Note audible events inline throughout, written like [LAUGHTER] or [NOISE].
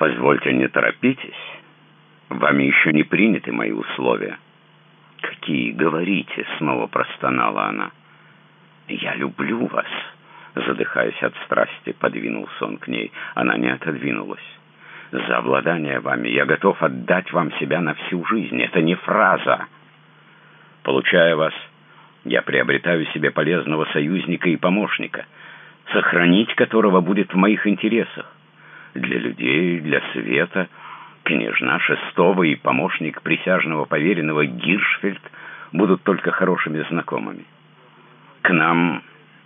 Позвольте, не торопитесь. Вами еще не приняты мои условия. Какие, говорите, снова простонала она. Я люблю вас. Задыхаясь от страсти, подвинулся он к ней. Она не отодвинулась. За обладание вами я готов отдать вам себя на всю жизнь. Это не фраза. Получая вас, я приобретаю себе полезного союзника и помощника, сохранить которого будет в моих интересах. Для людей, для света, княжна шестого и помощник присяжного поверенного Гиршфельд будут только хорошими знакомыми. К нам,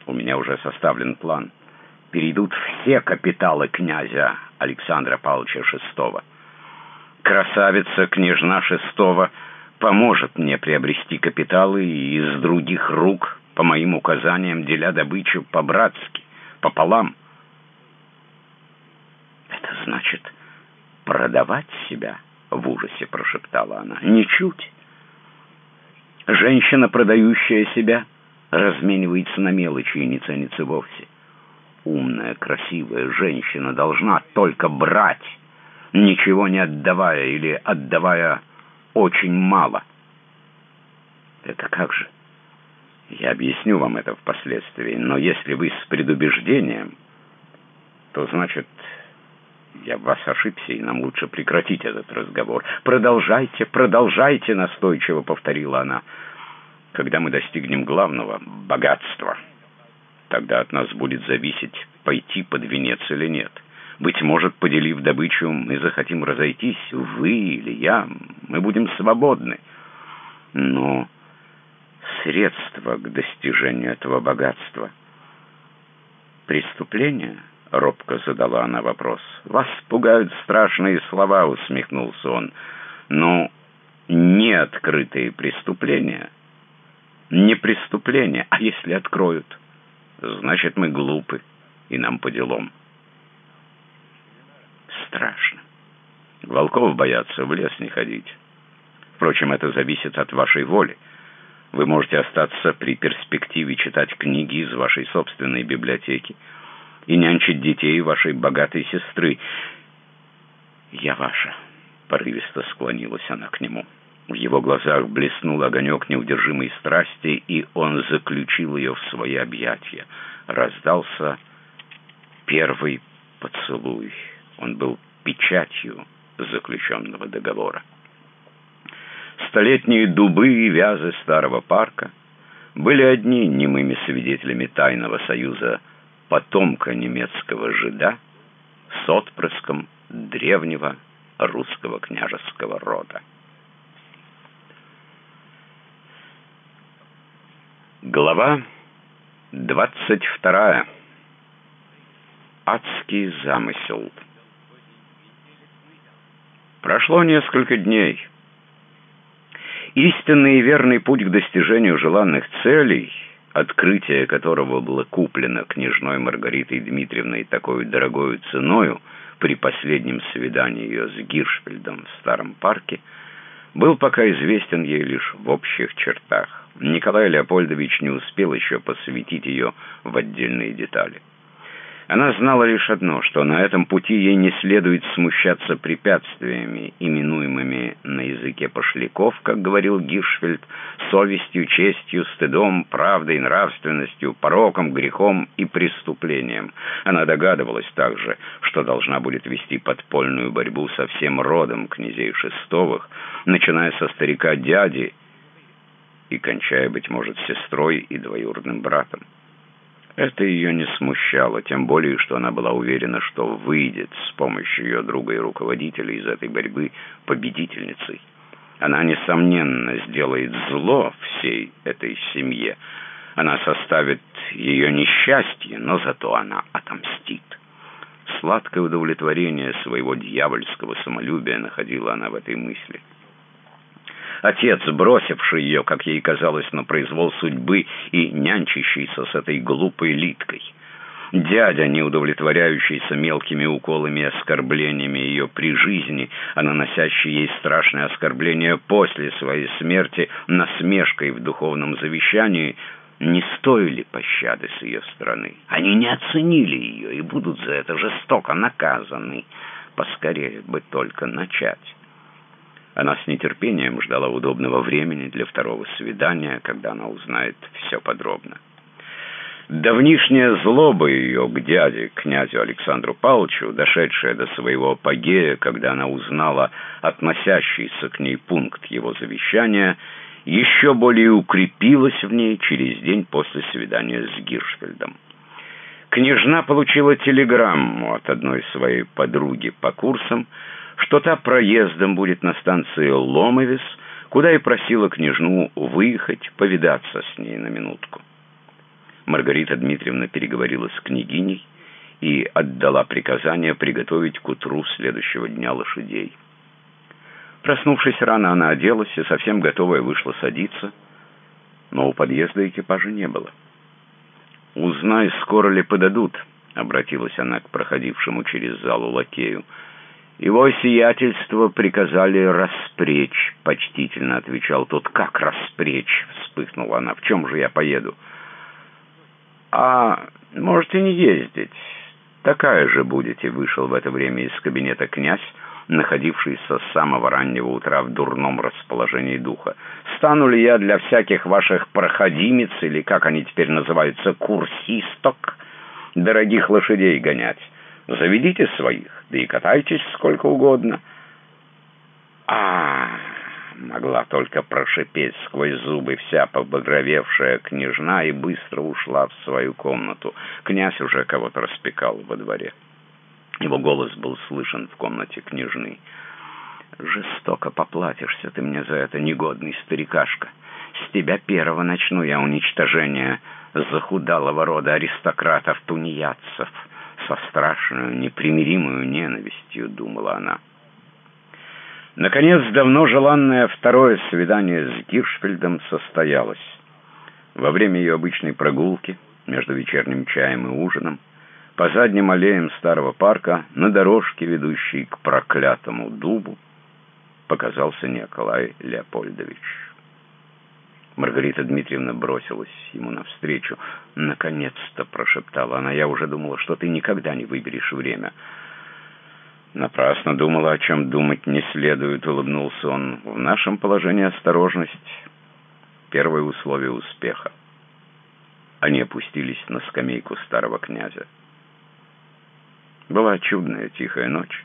у меня уже составлен план, перейдут все капиталы князя Александра Павловича VI. Красавица княжна шестого поможет мне приобрести капиталы и из других рук, по моим указаниям, деля добычу по-братски, пополам. «Это значит продавать себя?» — в ужасе прошептала она. «Ничуть. Женщина, продающая себя, разменивается на мелочи и не ценится вовсе. Умная, красивая женщина должна только брать, ничего не отдавая или отдавая очень мало. Это как же? Я объясню вам это впоследствии, но если вы с предубеждением, то значит, я в вас ошибся, и нам лучше прекратить этот разговор. Продолжайте, продолжайте, настойчиво повторила она. Когда мы достигнем главного — богатства, тогда от нас будет зависеть, пойти под венец или нет. Быть может, поделив добычу, мы захотим разойтись, вы или я, мы будем свободны. Но средства к достижению этого богатства — преступление? — робко задала она вопрос. «Вас пугают страшные слова», — усмехнулся он. «Но не открытые преступления, не преступления, а если откроют, значит, мы глупы, и нам по делам» страшно. Волков боятся, в лес не ходить. Впрочем, это зависит от вашей воли. Вы можете остаться при перспективе читать книги из вашей собственной библиотеки и нянчить детей вашей богатой сестры. «Я ваша», — порывисто склонилась она к нему. В его глазах блеснул огонек неудержимой страсти, и он заключил ее в свои объятия. Раздался первый поцелуй. Он был печатью заключенного договора. Столетние дубы и вязы старого парка были одни немыми свидетелями тайного союза потомка немецкого жида с отпрыском древнего русского княжеского рода. Глава двадцать вторая. Адский замысел. Прошло несколько дней. Истинный и верный путь к достижению желанных целей, открытие которого было куплено княжной Маргаритой Дмитриевной такой дорогой ценою при последнем свидании ее с Гиршфельдом в старом парке, был пока известен ей лишь в общих чертах. Николай Леопольдович не успел еще посвятить ее в отдельные детали. Она знала лишь одно, что на этом пути ей не следует смущаться препятствиями, именуемыми на языке пошляков, как говорил Гиршфельд, совестью, честью, стыдом, правдой, нравственностью, пороком, грехом и преступлением. Она догадывалась также, что должна будет вести подпольную борьбу со всем родом князей Шестовых, начиная со старика дяди и кончая, быть может, сестрой и двоюродным братом. Это ее не смущало, тем более, что она была уверена, что выйдет с помощью ее друга и руководителя из этой борьбы победительницей. Она, несомненно, сделает зло всей этой семье. Она составит ее несчастье, но зато она отомстит. Сладкое удовлетворение своего дьявольского самолюбия находила она в этой мысли. Отец, бросивший ее, как ей казалось, на произвол судьбы и нянчащийся с этой глупой литкой. Дядя, не удовлетворяющийся мелкими уколами и оскорблениями ее при жизни, а наносящий ей страшные оскорбления после своей смерти насмешкой в духовном завещании, не стоили пощады с ее стороны. Они не оценили ее и будут за это жестоко наказаны. поскорее бы только начать. Она с нетерпением ждала удобного времени для второго свидания, когда она узнает все подробно. Давнишняя злоба ее к дяде, князю Александру Павловичу, дошедшая до своего апогея, когда она узнала относящийся к ней пункт его завещания, еще более укрепилась в ней через день после свидания с Гиршфельдом. Княжна получила телеграмму от одной своей подруги по курсам, что та проездом будет на станции Ломовис, куда и просила княжну выехать, повидаться с ней на минутку. Маргарита Дмитриевна переговорила с княгиней и отдала приказание приготовить к утру следующего дня лошадей. Проснувшись рано, она оделась и совсем готовая вышла садиться, но у подъезда экипажа не было. «Узнай, скоро ли подадут», — обратилась она к проходившему через залу лакею. «Его сиятельство приказали распречь», — почтительно отвечал тот. «Как распречь?» — вспыхнула она. «В чем же я поеду?» «А можете не ездить. Такая же будете», — вышел в это время из кабинета князь, находившийся с самого раннего утра в дурном расположении духа. «Стану ли я для всяких ваших проходимец, или, как они теперь называются, курсисток, дорогих лошадей гонять? Заведите своих, да и катайтесь сколько угодно». «А-а-а!» могла только прошипеть сквозь зубы вся побагровевшая княжна и быстро ушла в свою комнату. Князь уже кого-то распекал во дворе. Его голос был слышен в комнате княжны. «Жестоко поплатишься ты мне за это, негодный старикашка. С тебя первого начну я уничтожение захудалого рода аристократов-тунеядцев. Со страшную, непримиримую ненавистью», — думала она. Наконец, давно желанное второе свидание с Гиршфельдом состоялось. Во время ее обычной прогулки между вечерним чаем и ужином по задним аллеям старого парка на дорожке, ведущей к проклятому дубу, показался Николай Леопольдович. Маргарита Дмитриевна бросилась ему навстречу. «Наконец-то!» — прошептала она. «Я уже думала, что ты никогда не выберешь время». Напрасно думала, о чем думать не следует, улыбнулся он. В нашем положении осторожность — первое условие успеха. Они опустились на скамейку старого князя. Была чудная тихая ночь.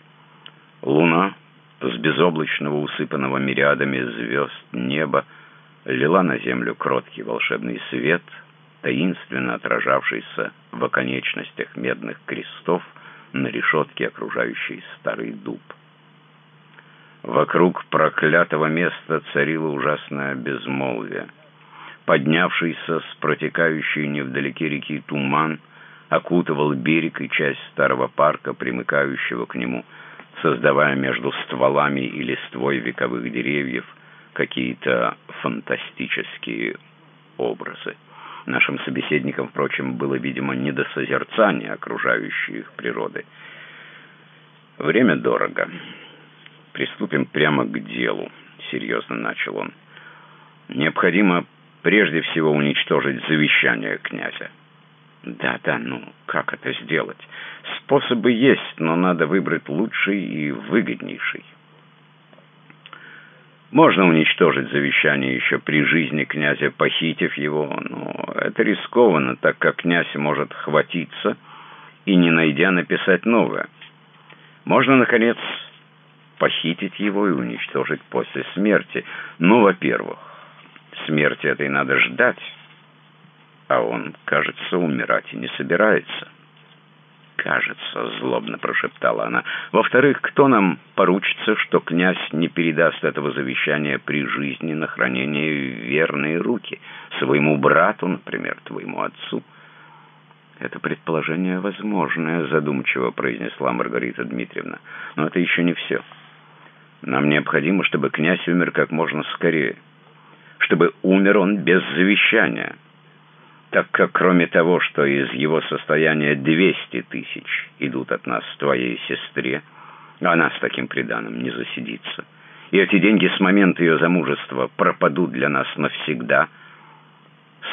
Луна с безоблачного, усыпанного мириадами звезд неба лила на землю кроткий волшебный свет, таинственно отражавшийся в оконечностях медных крестов — на решетке, окружающей старый дуб. Вокруг проклятого места царило ужасное безмолвие. Поднявшийся с протекающей невдалеке реки туман окутывал берег и часть старого парка, примыкающего к нему, создавая между стволами и листвой вековых деревьев какие-то фантастические образы. Нашим собеседникам, впрочем, было, видимо, не до созерцания окружающей их природы. «Время дорого. Приступим прямо к делу», — серьезно начал он. «Необходимо прежде всего уничтожить завещание князя». «Да, да, ну как это сделать? Способы есть, но надо выбрать лучший и выгоднейший». Можно уничтожить завещание еще при жизни князя, похитив его, но это рискованно, так как князь может хватиться и, не найдя, написать новое. Можно, наконец, похитить его и уничтожить после смерти. Ну, во-первых, смерти этой надо ждать, а он, кажется, умирать и не собирается» кажется», — злобно прошептала она. «Во-вторых, кто нам поручится, что князь не передаст этого завещания при жизни на хранение верные руки? Своему брату, например, твоему отцу?» «Это предположение возможное», — задумчиво произнесла Маргарита Дмитриевна. «Но это еще не все. Нам необходимо, чтобы князь умер как можно скорее. Чтобы умер он без завещания» так как кроме того, что из его состояния 200 тысяч идут от нас твоей сестре, она с таким приданым не засидится, и эти деньги с момента ее замужества пропадут для нас навсегда,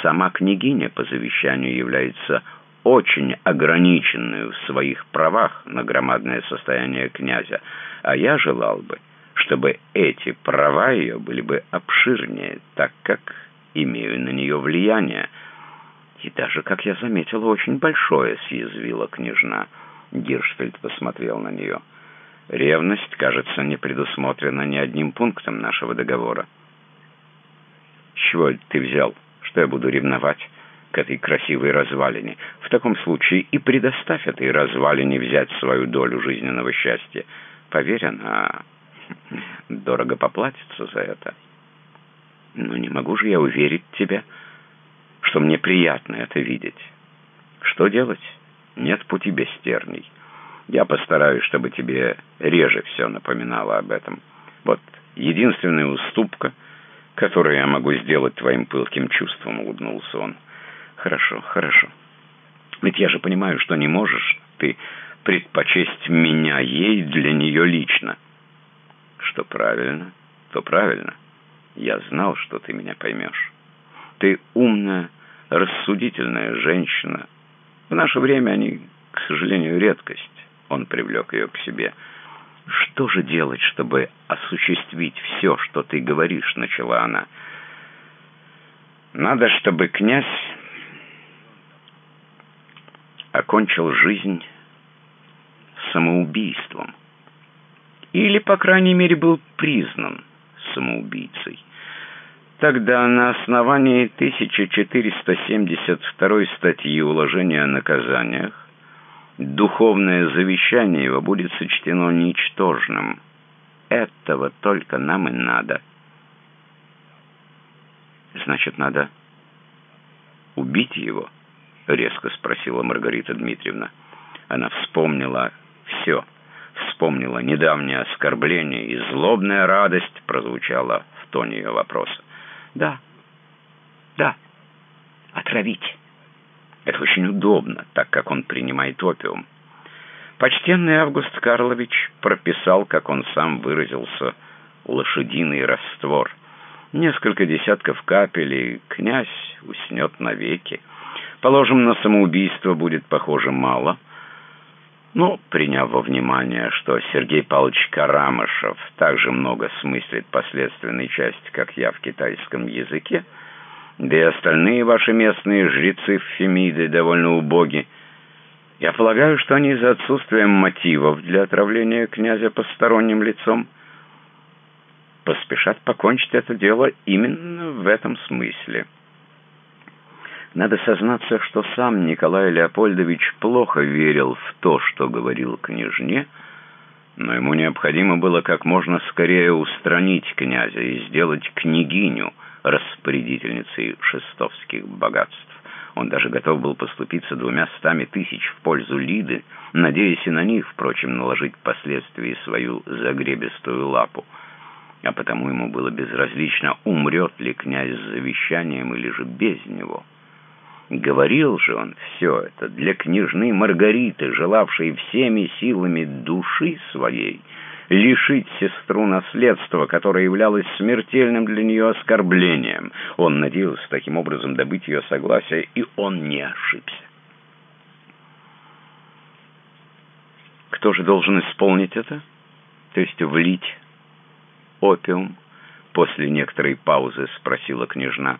сама княгиня по завещанию является очень ограниченную в своих правах на громадное состояние князя, а я желал бы, чтобы эти права ее были бы обширнее, так как имею на нее влияние. И даже, как я заметила, очень большое съязвила княжна. Гиршфельд посмотрел на нее. Ревность, кажется, не предусмотрена ни одним пунктом нашего договора. чего ты взял, что я буду ревновать к этой красивой развалине? В таком случае и предоставь этой развалине взять свою долю жизненного счастья. Поверь, она дорого поплатится за это. Но не могу же я уверить тебя, что мне приятно это видеть. Что делать? Нет пути без терний. Я постараюсь, чтобы тебе реже все напоминало об этом. Вот единственная уступка, которую я могу сделать твоим пылким чувствам, улыбнулся он. Хорошо, хорошо. Ведь я же понимаю, что не можешь ты предпочесть меня ей для нее лично. Что правильно, то правильно. Я знал, что ты меня поймешь. Ты умная, рассудительная женщина. В наше время они, к сожалению, редкость. Он привлек ее к себе. «Что же делать, чтобы осуществить все, что ты говоришь?» — начала она. «Надо, чтобы князь окончил жизнь самоубийством. Или, по крайней мере, был признан самоубийцей. Тогда на основании 1472 статьи уложения о наказаниях духовное завещание его будет сочтено ничтожным. Этого только нам и надо. Значит, надо убить его? Резко спросила Маргарита Дмитриевна. Она вспомнила все. Вспомнила недавнее оскорбление, и злобная радость прозвучала в тоне ее вопроса. Да, да, отравить. Это очень удобно, так как он принимает опиум. Почтенный Август Карлович прописал, как он сам выразился, лошадиный раствор. Несколько десятков капель, и князь уснет навеки. Положим, на самоубийство будет, похоже, мало. Но, приняв во внимание, что Сергей Павлович Карамышев также много смыслит последственной части, как я в китайском языке, да и остальные ваши местные жрецы Фемиды довольно убоги. Я полагаю, что они из-за отсутствия мотивов для отравления князя посторонним лицом поспешат покончить это дело именно в этом смысле. Надо сознаться, что сам Николай Леопольдович плохо верил в то, что говорил княжне, но ему необходимо было как можно скорее устранить князя и сделать княгиню — распорядительницей шестовских богатств. Он даже готов был поступиться двумя стами тысяч в пользу Лиды, надеясь и на них, впрочем, наложить впоследствии свою загребистую лапу. А потому ему было безразлично, умрет ли князь с завещанием или же без него. Говорил же он все это для княжны Маргариты, желавшей всеми силами души своей — лишить сестру наследства, которое являлось смертельным для нее оскорблением. Он надеялся таким образом добыть ее согласие, и он не ошибся. Кто же должен исполнить это? То есть влить опиум? После некоторой паузы спросила княжна.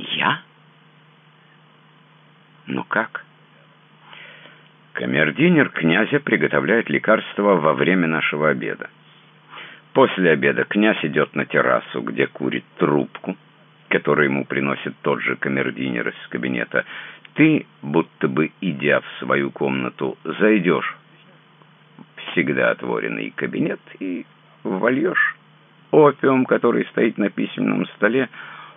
Я? Ну как? Камердинер князя приготовляет лекарство во время нашего обеда. После обеда князь идет на террасу, где курит трубку, которую ему приносит тот же камердинер из кабинета. Ты, будто бы идя в свою комнату, зайдешь всегда отворенный кабинет и вольешь опиум, который стоит на письменном столе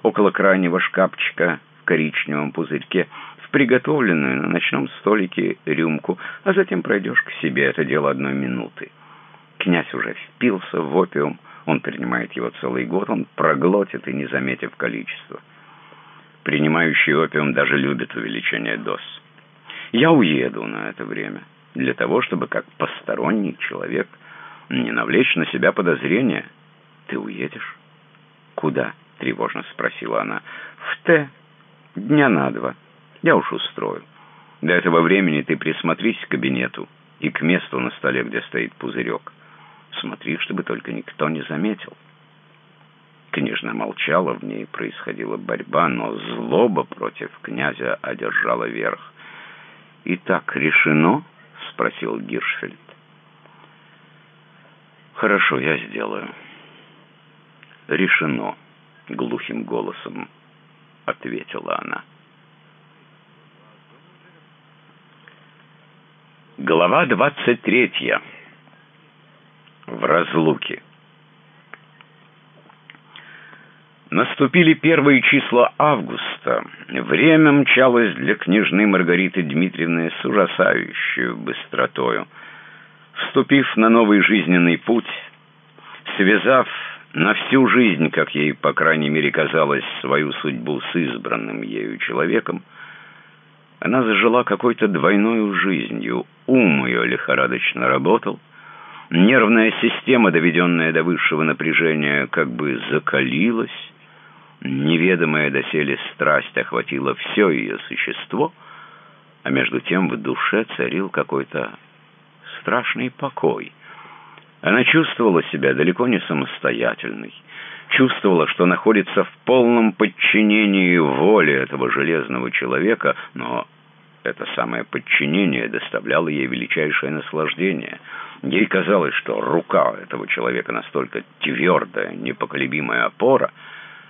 около крайнего шкафчика в коричневом пузырьке, приготовленную на ночном столике рюмку, а затем пройдешь к себе. Это дело одной минуты. Князь уже впился в опиум, он принимает его целый год, он проглотит и не заметив количества. Принимающий опиум даже любит увеличение доз. Я уеду на это время, для того, чтобы как посторонний человек не навлечь на себя подозрения. Ты уедешь? Куда? Тревожно спросила она. В Т Дня на два. Я уж устрою. До этого времени ты присмотрись к кабинету и к месту на столе, где стоит пузырек. Смотри, чтобы только никто не заметил. Княжна молчала, в ней происходила борьба, но злоба против князя одержала верх. «И так решено?» — спросил Гиршфельд. «Хорошо, я сделаю». «Решено», — глухим голосом ответила она. Глава двадцать третья. В разлуке. Наступили первые числа августа. Время мчалось для княжны Маргариты Дмитриевны с ужасающей быстротою. Вступив на новый жизненный путь, связав на всю жизнь, как ей, по крайней мере, казалось, свою судьбу с избранным ею человеком, она зажила какой-то двойной жизнью. Ум ее лихорадочно работал, нервная система, доведенная до высшего напряжения, как бы закалилась, неведомая доселе страсть охватила все ее существо, а между тем в душе царил какой-то страшный покой — она чувствовала себя далеко не самостоятельной, чувствовала, что находится в полном подчинении воле этого железного человека, но это самое подчинение доставляло ей величайшее наслаждение. Ей казалось, что рука этого человека настолько твердая, непоколебимая опора,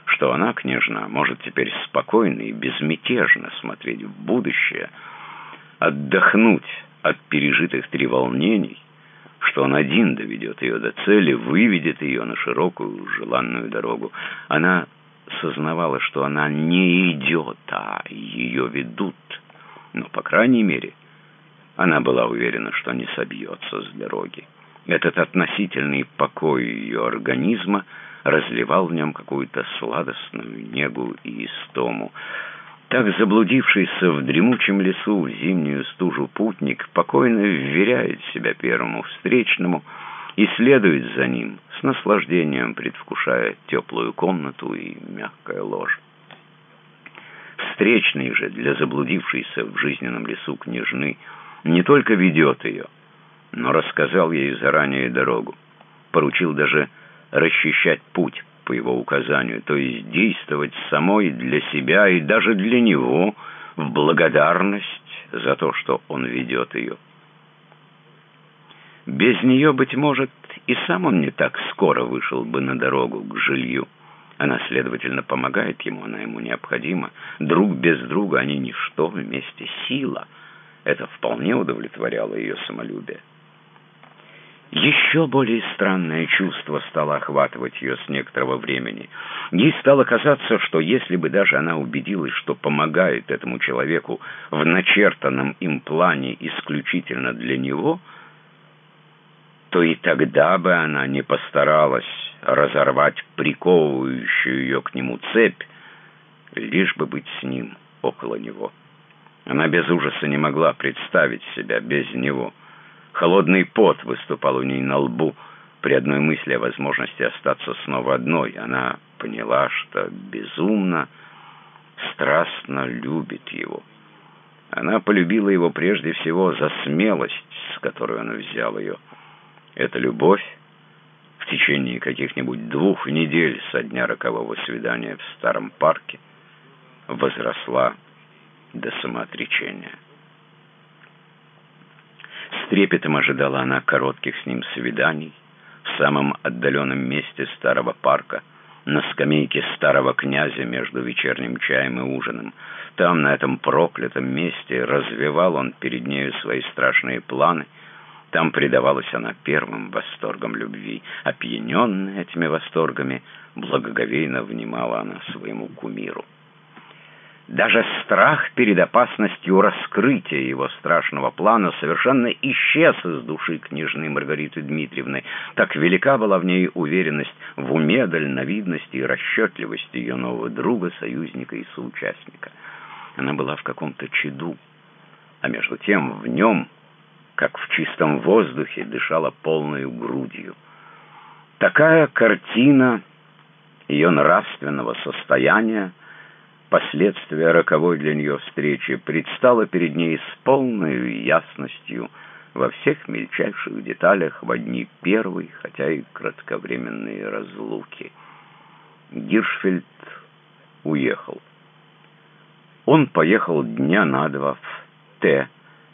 что она, княжна, может теперь спокойно и безмятежно смотреть в будущее, отдохнуть от пережитых треволнений, что он один доведет ее до цели, выведет ее на широкую желанную дорогу. Она сознавала, что она не идет, а ее ведут. Но, по крайней мере, она была уверена, что не собьется с дороги. Этот относительный покой ее организма разливал в нем какую-то сладостную негу и истому. Так заблудившийся в дремучем лесу в зимнюю стужу путник покойно вверяет себя первому встречному и следует за ним, с наслаждением предвкушая теплую комнату и мягкое ложе. Встречный же для заблудившейся в жизненном лесу княжны не только ведет ее, но рассказал ей заранее дорогу, поручил даже расчищать путь по его указанию, то есть действовать самой для себя и даже для него в благодарность за то, что он ведет ее. Без нее, быть может, и сам он не так скоро вышел бы на дорогу к жилью. Она, следовательно, помогает ему, она ему необходима. Друг без друга они ничто, вместе сила. Это вполне удовлетворяло ее самолюбие. Еще более странное чувство стало охватывать ее с некоторого времени. Ей стало казаться, что если бы даже она убедилась, что помогает этому человеку в начертанном им плане исключительно для него, то и тогда бы она не постаралась разорвать приковывающую ее к нему цепь, лишь бы быть с ним около него. Она без ужаса не могла представить себя без него — Холодный пот выступал у ней на лбу при одной мысли о возможности остаться снова одной. Она поняла, что безумно, страстно любит его. Она полюбила его прежде всего за смелость, с которой он взял ее. Эта любовь в течение каких-нибудь двух недель со дня рокового свидания в старом парке возросла до самоотречения. С трепетом ожидала она коротких с ним свиданий в самом отдаленном месте старого парка, на скамейке старого князя между вечерним чаем и ужином. Там, на этом проклятом месте, развивал он перед нею свои страшные планы. Там предавалась она первым восторгам любви. Опьяненная этими восторгами, благоговейно внимала она своему кумиру. Даже страх перед опасностью раскрытия его страшного плана совершенно исчез из души княжны Маргариты Дмитриевны. Так велика была в ней уверенность в уме, дальновидности и расчетливости ее нового друга, союзника и соучастника. Она была в каком-то чаду, а между тем в нем, как в чистом воздухе, дышала полной грудью. Такая картина ее нравственного состояния последствия роковой для нее встречи, предстало перед ней с полной ясностью во всех мельчайших деталях в одни первой, хотя и кратковременные разлуки. Гиршфельд уехал. Он поехал дня на два в Т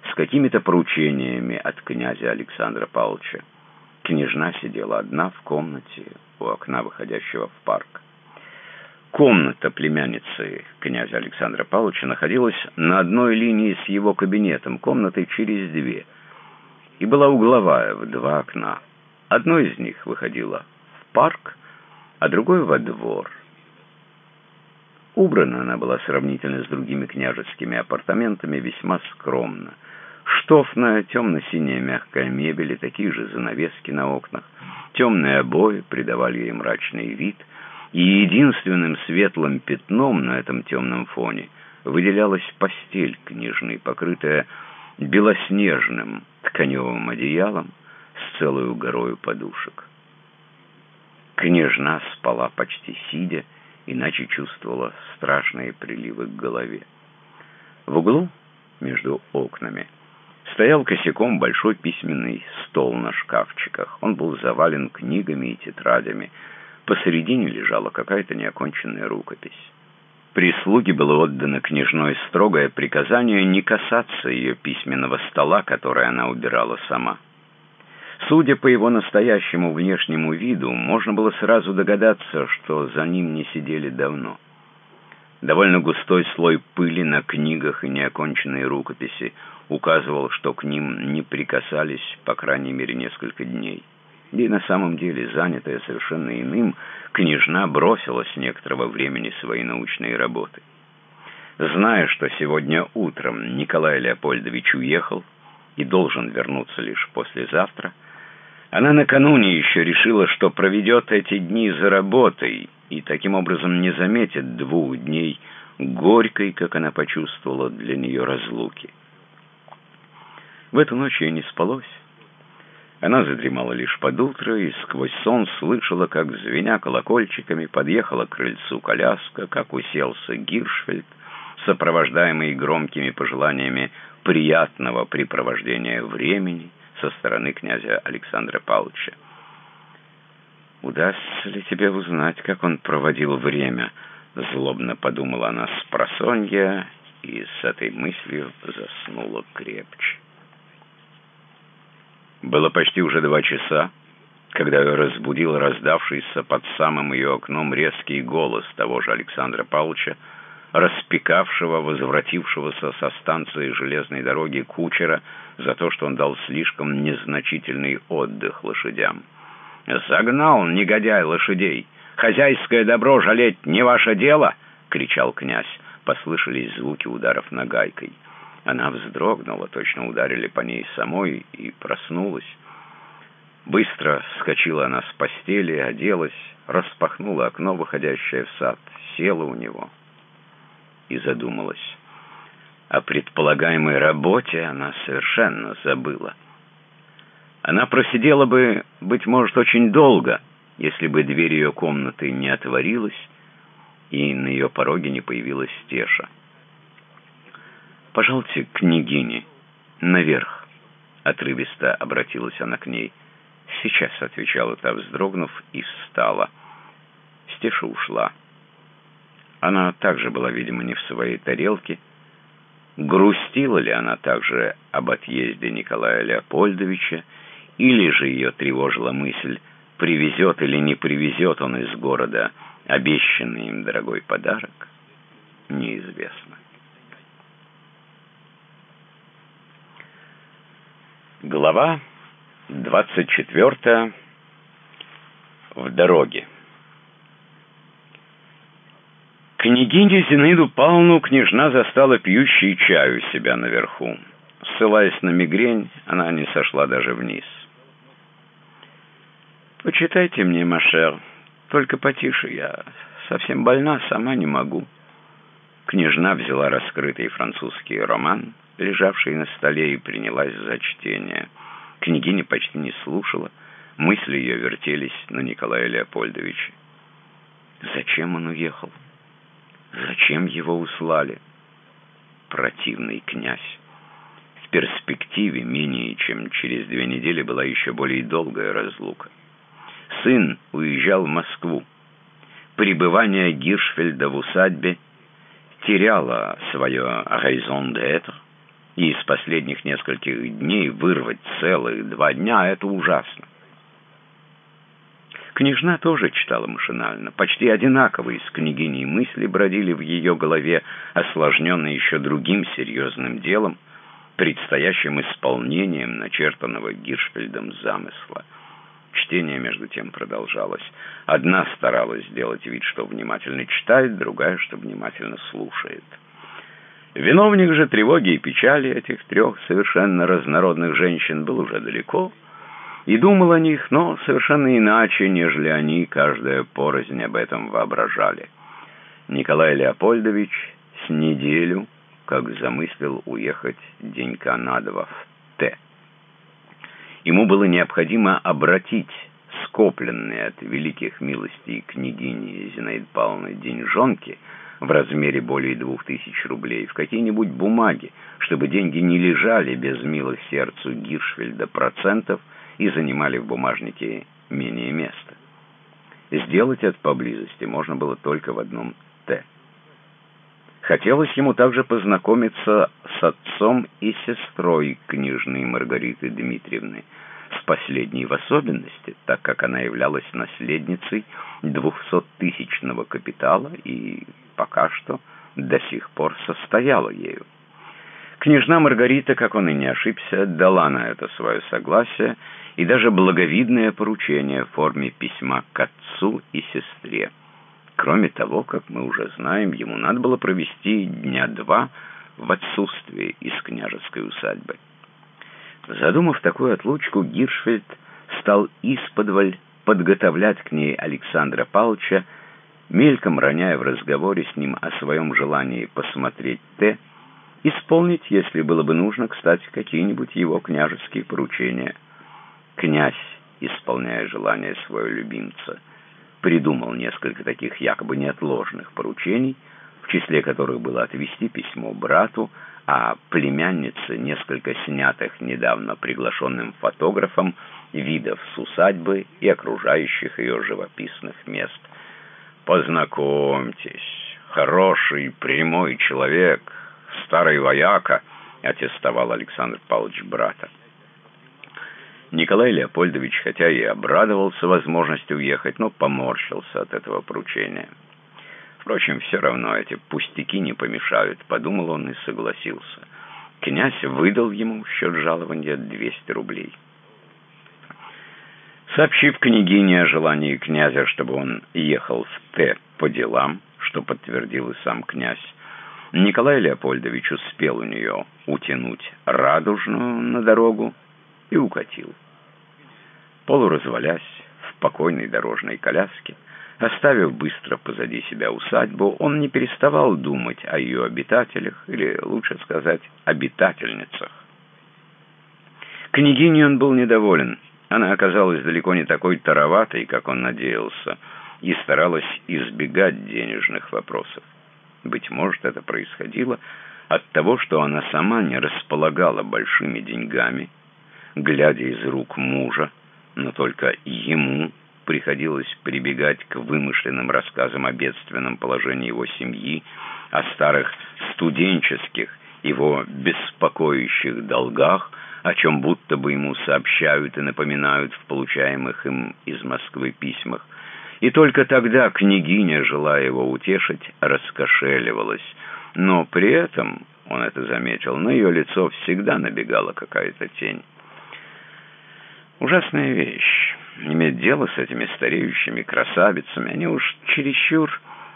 с какими-то поручениями от князя Александра Павловича. Княжна сидела одна в комнате у окна, выходящего в парк. Комната племянницы князя Александра Павловича находилась на одной линии с его кабинетом, комнатой через две, и была угловая в два окна. Одно из них выходило в парк, а другое во двор. Убрана она была сравнительно с другими княжескими апартаментами весьма скромно. Штофная, темно-синяя мягкая мебель и такие же занавески на окнах, темные обои придавали ей мрачный вид — и единственным светлым пятном на этом темном фоне выделялась постель книжной, покрытая белоснежным тканевым одеялом с целой горою подушек. Княжна спала почти сидя, иначе чувствовала страшные приливы к голове. В углу, между окнами, стоял косяком большой письменный стол на шкафчиках. Он был завален книгами и тетрадями, Посередине лежала какая-то неоконченная рукопись. Прислуге было отдано княжной строгое приказание не касаться ее письменного стола, который она убирала сама. Судя по его настоящему внешнему виду, можно было сразу догадаться, что за ним не сидели давно. Довольно густой слой пыли на книгах и неоконченные рукописи указывал, что к ним не прикасались, по крайней мере, несколько дней. И на самом деле, занятая совершенно иным, княжна бросила с некоторого времени свои научные работы. Зная, что сегодня утром Николай Леопольдович уехал и должен вернуться лишь послезавтра, она накануне еще решила, что проведет эти дни за работой и таким образом не заметит двух дней горькой, как она почувствовала, для нее разлуки. В эту ночь ей не спалось. Она задремала лишь под утро и сквозь сон слышала, как, звеня колокольчиками, подъехала к крыльцу коляска, как уселся Гиршфельд, сопровождаемый громкими пожеланиями приятного препровождения времени со стороны князя Александра Павловича. «Удастся ли тебе узнать, как он проводил время?» — злобно подумала она с просонья и с этой мыслью заснула крепче. Было почти уже два часа, когда ее разбудил раздавшийся под самым ее окном резкий голос того же Александра Павловича, распекавшего возвратившегося со станции железной дороги кучера за то, что он дал слишком незначительный отдых лошадям. «Загнал, негодяй, лошадей! Хозяйское добро жалеть не ваше дело!» — кричал князь. Послышались звуки ударов нагайкой. Она вздрогнула, точно ударили по ней самой, и проснулась. Быстро вскочила она с постели, оделась, распахнула окно, выходящее в сад, села у него и задумалась. О предполагаемой работе она совершенно забыла. Она просидела бы, быть может, очень долго, если бы дверь ее комнаты не отворилась и на ее пороге не появилась Теша. «Пожалуйте, княгине, наверх», — отрывисто обратилась она к ней. «Сейчас», — отвечала та, вздрогнув, и встала. Стеша ушла. Она также была, видимо, не в своей тарелке. Грустила ли она также об отъезде Николая Леопольдовича, или же ее тревожила мысль, привезет или не привезет он из города обещанный им дорогой подарок, неизвестно. Глава 24. В дороге. Княгиню Зинаиду Павловну княжна застала пьющей чай у себя наверху. Ссылаясь на мигрень, она не сошла даже вниз. «Почитайте мне, Машер, только потише, я совсем больна, сама не могу». Княжна взяла раскрытый французский роман — лежавшей на столе, и принялась за чтение. Княгиня почти не слушала, мысли ее вертелись на Николае Леопольдовиче. Зачем он уехал? Зачем его услали? Противный князь. В перспективе менее чем через две недели была еще более долгая разлука. Сын уезжал в Москву. Пребывание Гиршфельда в усадьбе теряло свое «raison d'être», и из последних нескольких дней вырвать целых два дня — это ужасно. Княжна тоже читала машинально. Почти одинаковые с княгиней мысли бродили в ее голове, осложненные еще другим серьезным делом, предстоящим исполнением начертанного Гиршфельдом замысла. Чтение, между тем, продолжалось. Одна старалась сделать вид, что внимательно читает, другая, что внимательно слушает. Виновник же тревоги и печали этих трех совершенно разнородных женщин был уже далеко — и думал о них, но совершенно иначе, нежели они, каждая порознь об этом воображали. Николай Леопольдович с неделю, как замыслил уехать денька на два в Т. Ему было необходимо обратить скопленные от великих милостей княгини Зинаиды Павловны деньжонки в размере более двух тысяч рублей в какие-нибудь бумаги, чтобы деньги не лежали без милых сердцу Гиршфельда процентов, и занимали в бумажнике менее места. Сделать это поблизости можно было только в одном «Т». Хотелось ему также познакомиться с отцом и сестрой княжны Маргариты Дмитриевны, с последней в особенности, так как она являлась наследницей двухсоттысячного капитала и пока что до сих пор состояла ею. Княжна Маргарита, как он и не ошибся, дала на это свое согласие и даже благовидное поручение в форме письма к отцу и сестре. Кроме того, как мы уже знаем, ему надо было провести дня два в отсутствии из княжеской усадьбы. Задумав такую отлучку, Гиршфельд стал исподволь подготовлять к ней Александра Павловича, мельком роняя в разговоре с ним о своем желании посмотреть Т, исполнить, если было бы нужно, кстати, какие-нибудь его княжеские поручения – Князь, исполняя желание своего любимца, придумал несколько таких якобы неотложных поручений, в числе которых было отвести письмо брату, а племяннице несколько снятых недавно приглашенным фотографом видов с усадьбы и окружающих ее живописных мест. «Познакомьтесь, хороший, прямой человек, старый вояка», — аттестовал Александр Павлович брата. Николай Леопольдович, хотя и обрадовался возможности уехать, но поморщился от этого поручения. Впрочем, все равно эти пустяки не помешают, подумал он и согласился. Князь выдал ему в счет жалования 200 рублей. Сообщив княгине о желании князя, чтобы он ехал в Т по делам, что подтвердил и сам князь, Николай Леопольдович успел у нее утянуть радужную на дорогу, и укатил. Полуразвалясь в покойной дорожной коляске, оставив быстро позади себя усадьбу, он не переставал думать о ее обитателях, или, лучше сказать, обитательницах. Княгиней он был недоволен. Она оказалась далеко не такой тароватой, как он надеялся, и старалась избегать денежных вопросов. Быть может, это происходило от того, что она сама не располагала большими деньгами, глядя из рук мужа, но только ему приходилось прибегать к вымышленным рассказам о бедственном положении его семьи, о старых студенческих, его беспокоящих долгах, о чем будто бы ему сообщают и напоминают в получаемых им из Москвы письмах. И только тогда княгиня, желая его утешить, раскошеливалась. Но при этом, он это заметил, на ее лицо всегда набегала какая-то тень. Ужасная вещь. Иметь дело с этими стареющими красавицами. Они уж чересчур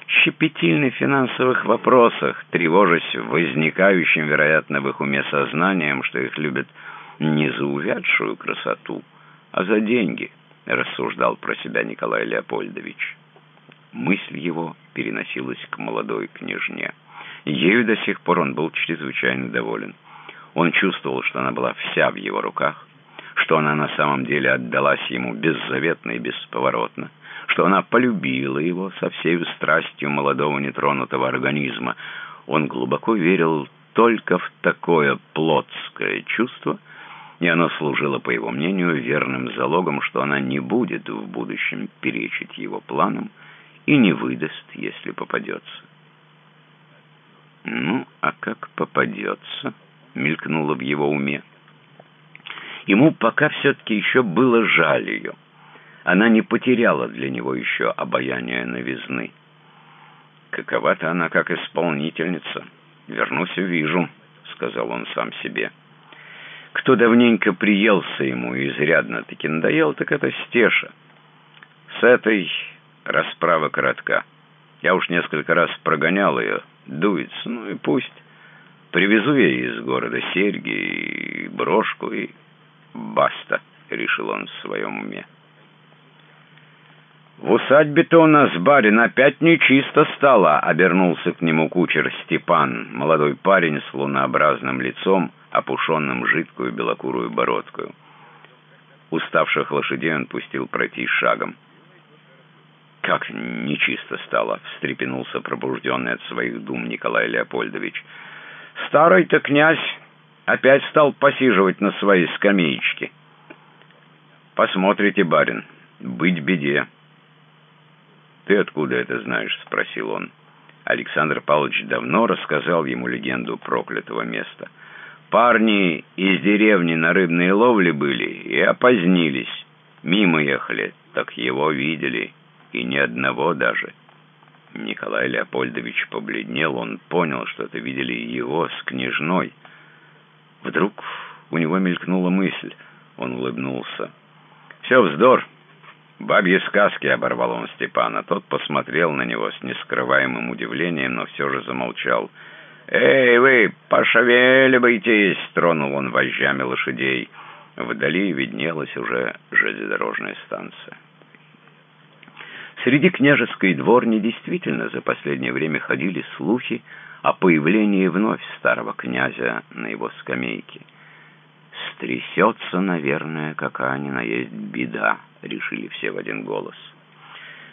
щепетильны в финансовых вопросах, тревожась возникающим, вероятно, в их уме сознанием, что их любят не за увядшую красоту, а за деньги, рассуждал про себя Николай Леопольдович. Мысль его переносилась к молодой княжне. Ею до сих пор он был чрезвычайно доволен. Он чувствовал, что она была вся в его руках, что она на самом деле отдалась ему беззаветно и бесповоротно, что она полюбила его со всей страстью молодого нетронутого организма. Он глубоко верил только в такое плотское чувство, и оно служило, по его мнению, верным залогом, что она не будет в будущем перечить его планам и не выдаст, если попадется. «Ну, а как попадется?» — мелькнуло в его уме. Ему пока все-таки еще было жаль ее. Она не потеряла для него еще обаяние новизны. Какова-то она как исполнительница. «Вернусь, увижу», — сказал он сам себе. Кто давненько приелся ему и изрядно-таки надоел, так это Стеша. С этой расправа коротка. Я уж несколько раз прогонял ее, дуется, ну и пусть. Привезу ей из города серьги и брошку, и баста, решил он в своем уме. «В усадьбе-то у нас, барин, опять нечисто стало», — обернулся к нему кучер Степан, молодой парень с лунообразным лицом, опушенным жидкую белокурую бородкою. Уставших лошадей он пустил пройти шагом. «Как нечисто стало!» — встрепенулся пробужденный от своих дум Николай Леопольдович. «Старый-то князь опять стал посиживать на своей скамеечке». «Посмотрите, барин, быть беде». «Ты откуда это знаешь?» — спросил он. Александр Павлович давно рассказал ему легенду проклятого места. «Парни из деревни на рыбной ловле были и опозднились. Мимо ехали, так его видели» и ни одного даже. Николай Леопольдович побледнел, он понял, что это видели его с княжной. Вдруг у него мелькнула мысль, он улыбнулся. «Все вздор!» «Бабьи сказки!» — оборвал он Степана. Тот посмотрел на него с нескрываемым удивлением, но все же замолчал. «Эй, вы, пошевеливайтесь!» — тронул он вожжами лошадей. Вдали виднелась уже железнодорожная станция. Среди княжеской дворни действительно за последнее время ходили слухи о появлении вновь старого князя на его скамейке. «Стрясется, наверное, какая ни на есть беда», — решили все в один голос.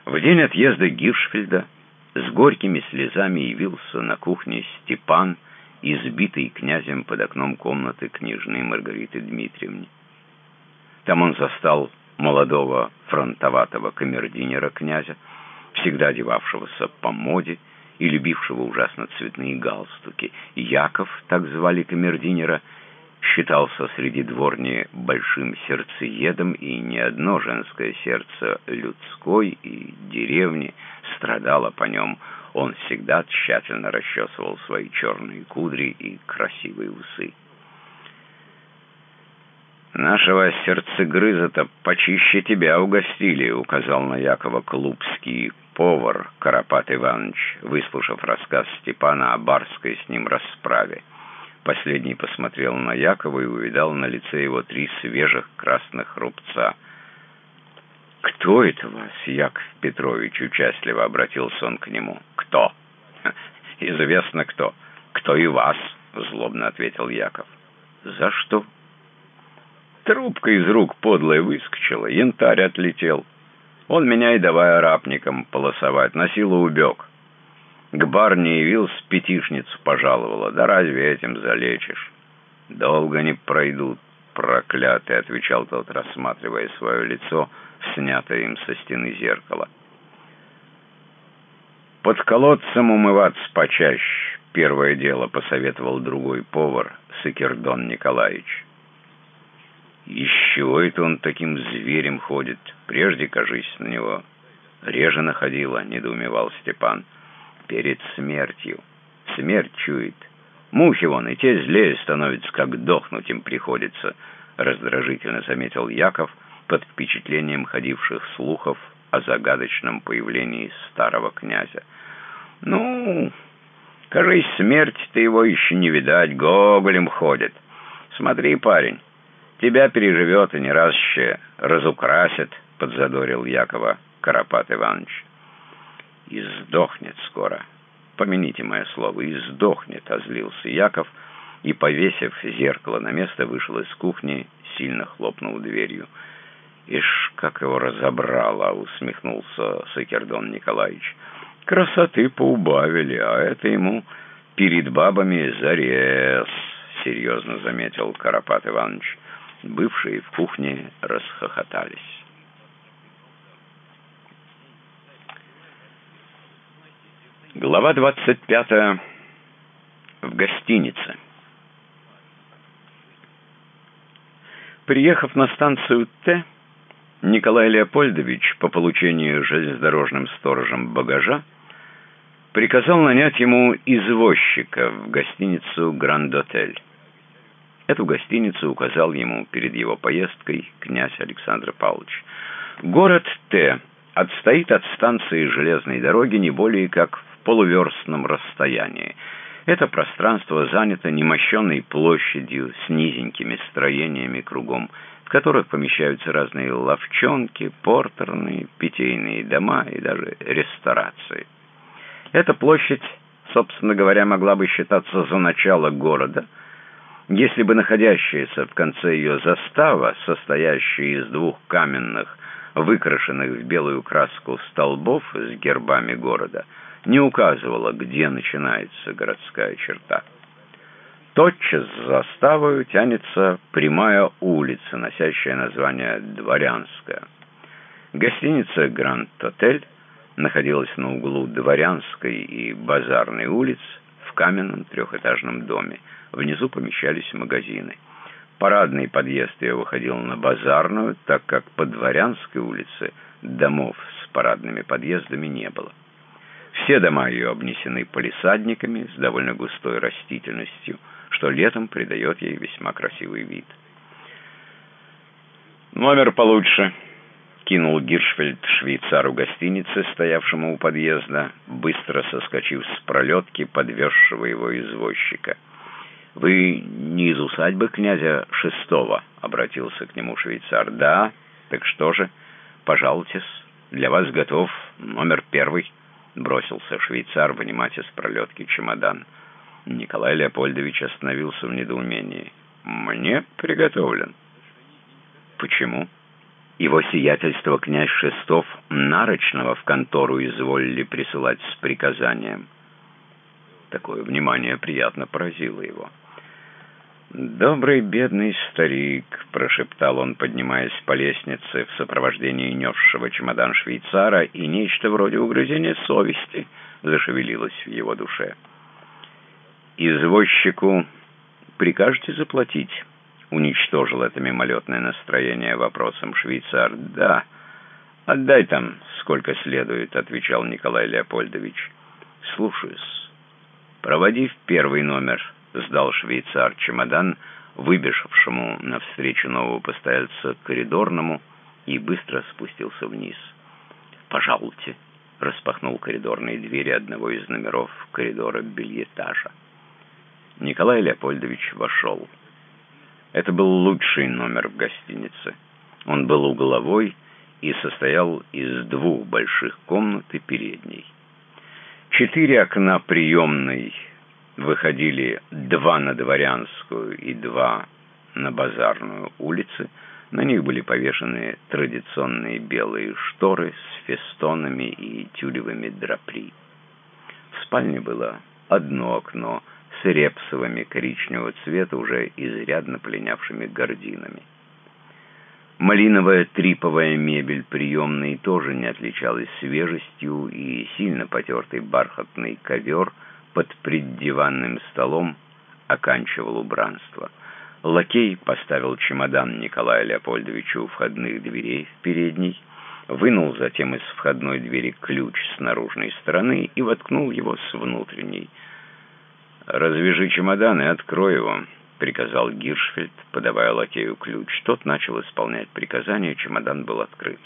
В день отъезда Гиршфельда с горькими слезами явился на кухне Степан, избитый князем под окном комнаты княжны Маргариты Дмитриевны. Там он застал молодого фронтоватого камердинера князя, всегда одевавшегося по моде и любившего ужасно цветные галстуки. Яков, так звали камердинера, считался среди дворни большим сердцеедом, и ни одно женское сердце людской и деревни страдало по нем. Он всегда тщательно расчесывал свои черные кудри и красивые усы. «Нашего сердцегрыза-то почище тебя угостили», — указал на Якова клубский повар Карапат Иванович, выслушав рассказ Степана о барской с ним расправе. Последний посмотрел на Якова и увидал на лице его три свежих красных рубца. «Кто это вас, Яков Петрович?» — участливо обратился он к нему. «Кто?» [LAUGHS] «Известно кто. Кто и вас?» — злобно ответил Яков. «За что?» Трубка из рук подлой выскочила, янтарь отлетел. Он меня и давай арапникам полосовать, на силу убег. К барне явился, пятишницу пожаловала. Да разве этим залечишь? Долго не пройдут, проклятый, отвечал тот, рассматривая свое лицо, снятое им со стены зеркала. Под колодцем умываться почаще, первое дело, посоветовал другой повар, Сыкердон Николаевич. Еще это он таким зверем ходит? Прежде, кажись, на него реже находила, недоумевал Степан. Перед смертью. Смерть чует. Мухи вон, и те злее становятся, как дохнуть им приходится, раздражительно заметил Яков под впечатлением ходивших слухов о загадочном появлении старого князя. «Ну, кажись, смерть-то его еще не видать, гоголем ходит. Смотри, парень, Тебя переживет и не раз еще разукрасит, — подзадорил Якова Карапат Иванович. И сдохнет скоро. Помяните мое слово, и сдохнет, — озлился Яков, и, повесив зеркало на место, вышел из кухни сильно хлопнул дверью. «Ишь, как его разобрало!» — усмехнулся Сакердон Николаевич. «Красоты поубавили, а это ему перед бабами зарез», — серьезно заметил Карапат Иванович. Бывшие в кухне расхохотались. Глава двадцать пятая. В гостинице. Приехав на станцию Т, Николай Леопольдович по получению железнодорожным сторожем багажа приказал нанять ему извозчика в гостиницу «Гранд-Отель». Эту гостиницу указал ему перед его поездкой князь Александр Павлович. Город Т отстоит от станции железной дороги не более как в полуверстном расстоянии – это пространство занято немощенной площадью с низенькими строениями кругом, в которых помещаются разные ловчонки, портерные, питейные дома и даже ресторации. Эта площадь, собственно говоря, могла бы считаться за начало города, если бы находящаяся в конце ее застава, состоящая из двух каменных, выкрашенных в белую краску столбов с гербами города, не указывала, где начинается городская черта. Тотчас за заставою тянется прямая улица, носящая название Дворянская. Гостиница «Гранд-Отель» находилась на углу Дворянской и Базарной улиц в каменном трехэтажном доме. Внизу помещались магазины. Парадный подъезд ее выходил на Базарную, так как по Дворянской улице домов с парадными подъездами не было. Все дома ее обнесены полисадниками с довольно густой растительностью, что летом придает ей весьма красивый вид. «Номер получше», — кинул Гиршфельд швейцару гостиницы, стоявшему у подъезда, быстро соскочив с пролетки, подвезшего его извозчика. «Вы не из усадьбы князя Шестого?» — обратился к нему швейцар. «Да? Так что же? Пожалуйтесь. Для вас готов номер первый». — бросился швейцар вынимать из пролетки чемодан. Николай Леопольдович остановился в недоумении. «Мне приготовлен». «Почему?» Его сиятельство князь Шестов нарочного в контору изволили присылать с приказанием. Такое внимание приятно поразило его. «Добрый бедный старик», — прошептал он, поднимаясь по лестнице в сопровождении несшего чемодан швейцара, и нечто вроде угрызения совести зашевелилось в его душе. «Извозчику прикажете заплатить?» — уничтожил это мимолетное настроение вопросом швейцар. «Да, отдай там сколько следует», — отвечал Николай Леопольдович. «Слушаюсь. Проводи в первый номер». — сдал швейцар чемодан, выбежавшему навстречу нового постояльца коридорному, и быстро спустился вниз. «Пожалуйте», — распахнул коридорные двери одного из номеров коридора бельетажа. Николай Леопольдович вошел. Это был лучший номер в гостинице. Он был угловой и состоял из двух больших комнат и передней. Четыре окна приемной выходили два на Дворянскую и два на Базарную улицы. На них были повешены традиционные белые шторы с фестонами и тюлевыми драпри. В спальне было одно окно с репсовыми коричневого цвета, уже изрядно пленявшими гординами. Малиновая триповая мебель приемной тоже не отличалась свежестью, и сильно потертый бархатный ковер – под преддиванным столом оканчивал убранство. Лакей поставил чемодан Николая Леопольдовича у входных дверей в передней, вынул затем из входной двери ключ с наружной стороны и воткнул его с внутренней. «Развяжи чемодан и открой его», — приказал Гиршфельд, подавая лакею ключ. Тот начал исполнять приказание, чемодан был открыт.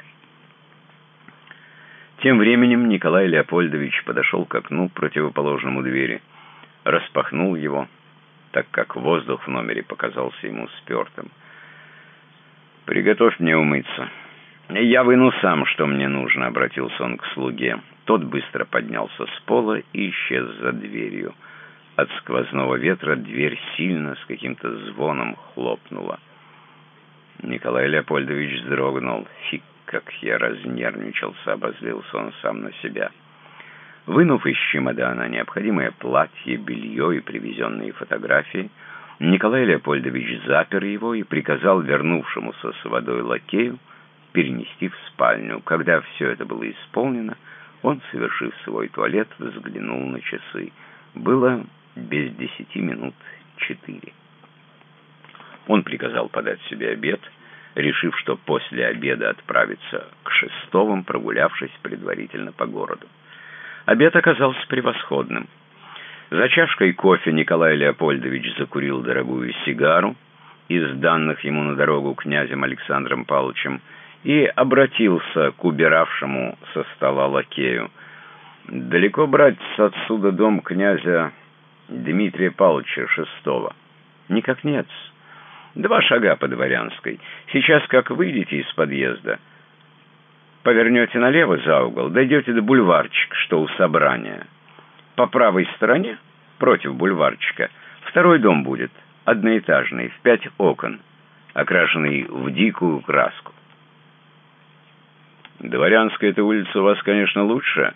Тем временем Николай Леопольдович подошел к окну, противоположному двери, распахнул его, так как воздух в номере показался ему спертым. «Приготовь мне умыться». «Я выну сам, что мне нужно», — обратился он к слуге. Тот быстро поднялся с пола и исчез за дверью. От сквозного ветра дверь сильно с каким-то звоном хлопнула. Николай Леопольдович вздрогнул. Фиг, как я разнервничался, обозлился он сам на себя. Вынув из чемодана необходимое платье, белье и привезенные фотографии, Николай Леопольдович запер его и приказал вернувшемуся с водой лакею перенести в спальню. Когда все это было исполнено, он, совершив свой туалет, взглянул на часы. Было без десяти минут четыре. Он приказал подать себе обед, решив, что после обеда отправится к Шестовым, прогулявшись предварительно по городу. Обед оказался превосходным. За чашкой кофе Николай Леопольдович закурил дорогую сигару из данных ему на дорогу князем Александром Павловичем и обратился к убиравшему со стола лакею. «Далеко брать отсюда дом князя Дмитрия Павловича Шестого?» «Никак нет. Два шага по Дворянской. Сейчас, как выйдете из подъезда, повернете налево за угол, дойдете до бульварчика, что у собрания. По правой стороне, против бульварчика, второй дом будет, одноэтажный, в пять окон, окрашенный в дикую краску. Дворянская эта улица у вас, конечно, лучше.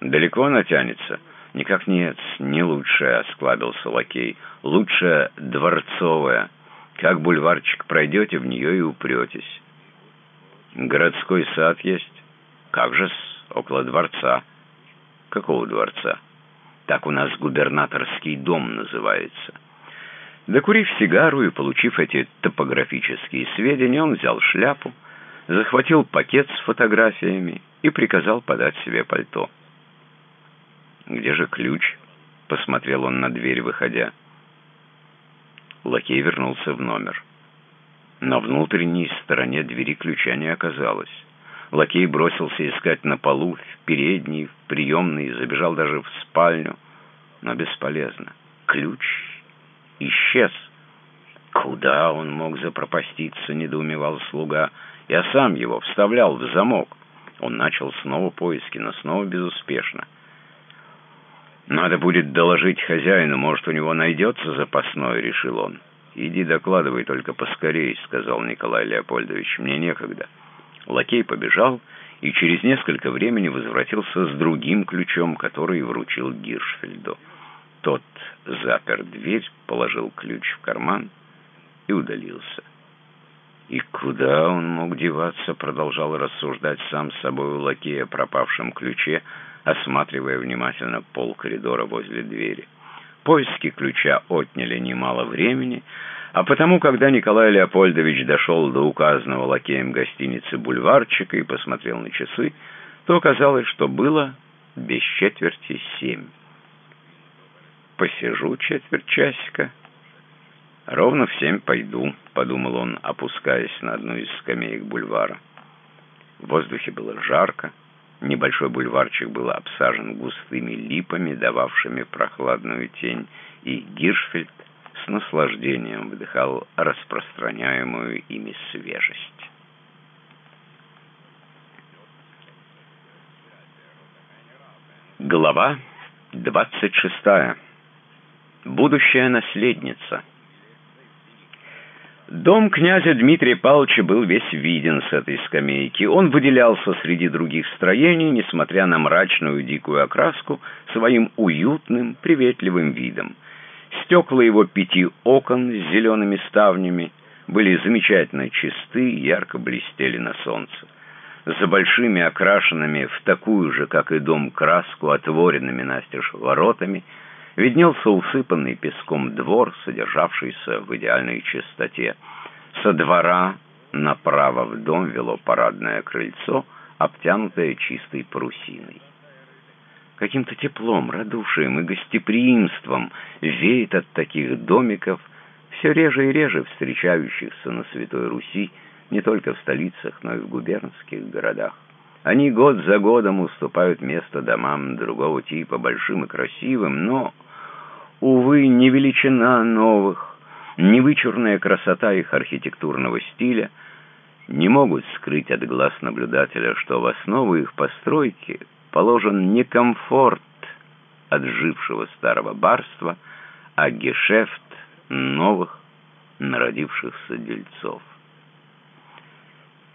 Далеко она тянется? Никак нет, не лучшая, осклабился лакей. Лучше дворцовая. Как бульварчик пройдете, в нее и упретесь. Городской сад есть? Как же-с, около дворца. Какого дворца? Так у нас губернаторский дом называется. Докурив сигару и получив эти топографические сведения, он взял шляпу, захватил пакет с фотографиями и приказал подать себе пальто. «Где же ключ?» — посмотрел он на дверь, выходя. Лакей вернулся в номер. На внутренней стороне двери ключа не оказалось. Лакей бросился искать на полу, в передней, в приемной, забежал даже в спальню. Но бесполезно. Ключ исчез. Куда он мог запропаститься, недоумевал слуга. Я сам его вставлял в замок. Он начал снова поиски, но снова безуспешно. «Надо будет доложить хозяину, может, у него найдется запасной», — решил он. «Иди докладывай только поскорей», — сказал Николай Леопольдович. «Мне некогда». Лакей побежал и через несколько времени возвратился с другим ключом, который вручил Гиршфельду. Тот запер дверь, положил ключ в карман и удалился. «И куда он мог деваться?» — продолжал рассуждать сам с собой лакей о пропавшем ключе, осматривая внимательно пол коридора возле двери. Поиски ключа отняли немало времени, а потому, когда Николай Леопольдович дошел до указанного лакеем гостиницы «Бульварчика» и посмотрел на часы, то оказалось, что было без четверти семь. «Посижу четверть часика. Ровно в семь пойду», — подумал он, опускаясь на одну из скамеек бульвара. В воздухе было жарко. Небольшой бульварчик был обсажен густыми липами, дававшими прохладную тень, и Гиршфельд с наслаждением вдыхал распространяемую ими свежесть. Глава 26. Будущая наследница. Дом князя Дмитрия Павловича был весь виден с этой скамейки. Он выделялся среди других строений, несмотря на мрачную дикую окраску, своим уютным, приветливым видом. Стекла его пяти окон с зелеными ставнями были замечательно чисты и ярко блестели на солнце. За большими окрашенными в такую же, как и дом, краску, отворенными настежь воротами – виднелся усыпанный песком двор, содержавшийся в идеальной чистоте. Со двора направо в дом вело парадное крыльцо, обтянутое чистой парусиной. Каким-то теплом, радушием и гостеприимством веет от таких домиков, все реже и реже встречающихся на Святой Руси, не только в столицах, но и в губернских городах. Они год за годом уступают место домам другого типа, большим и красивым, но Увы, ни величина новых, ни вычурная красота их архитектурного стиля не могут скрыть от глаз наблюдателя, что в основу их постройки положен не комфорт отжившего старого барства, а гешефт новых народившихся дельцов.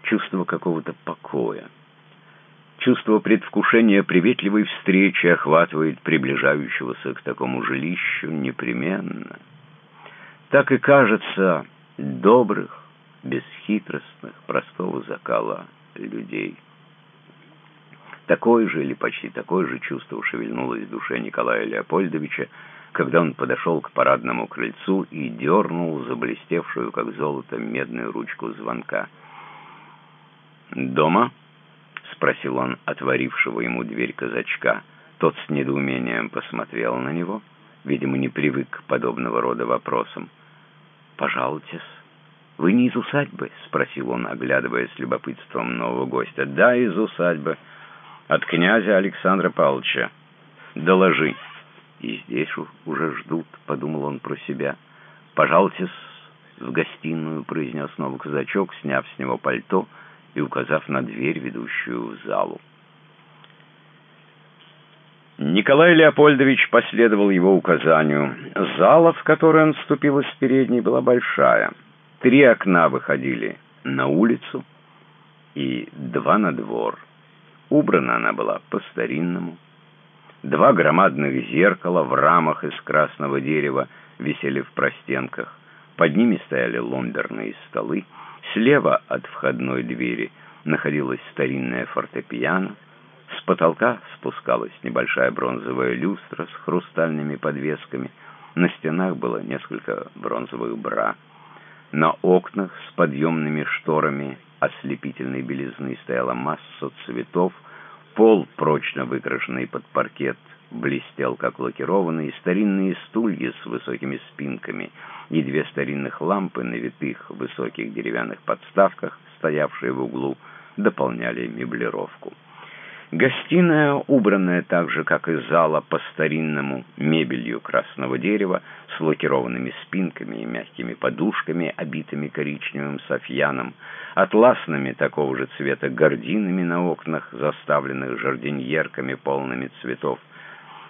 чувство какого-то покоя. Чувство предвкушения приветливой встречи охватывает приближающегося к такому жилищу непременно. Так и кажется добрых, бесхитростных, простого закала людей. Такое же или почти такое же чувство шевельнулось в душе Николая Леопольдовича, когда он подошел к парадному крыльцу и дернул заблестевшую, как золото, медную ручку звонка. «Дома?» — спросил он отворившего ему дверь казачка. Тот с недоумением посмотрел на него, видимо, не привык к подобного рода вопросам. «Пожалуйтесь». «Вы не из усадьбы?» — спросил он, оглядывая с любопытством нового гостя. «Да, из усадьбы. От князя Александра Павловича. Доложи». «И здесь уже ждут», — подумал он про себя. «Пожалуйтесь в гостиную», — произнес новый казачок, сняв с него пальто и указав на дверь, ведущую в залу. Николай Леопольдович последовал его указанию. Зала, в которой он вступил из передней, была большая. Три окна выходили на улицу и два на двор. Убрана она была по-старинному. Два громадных зеркала в рамах из красного дерева висели в простенках. Под ними стояли ломберные столы. Слева от входной двери находилась старинная фортепиано. С потолка спускалась небольшая бронзовая люстра с хрустальными подвесками. На стенах было несколько бронзовых бра. На окнах с подъемными шторами ослепительной белизны стояла масса цветов. Пол, прочно выкрашенный под паркет, блестел, как лакированный. Старинные стулья с высокими спинками и две старинных лампы на витых высоких деревянных подставках, стоявшие в углу, дополняли меблировку. Гостиная, убранная так же, как и зала, по-старинному мебелью красного дерева, с лакированными спинками и мягкими подушками, обитыми коричневым софьяном, атласными такого же цвета гардинами на окнах, заставленных жардиньерками, полными цветов,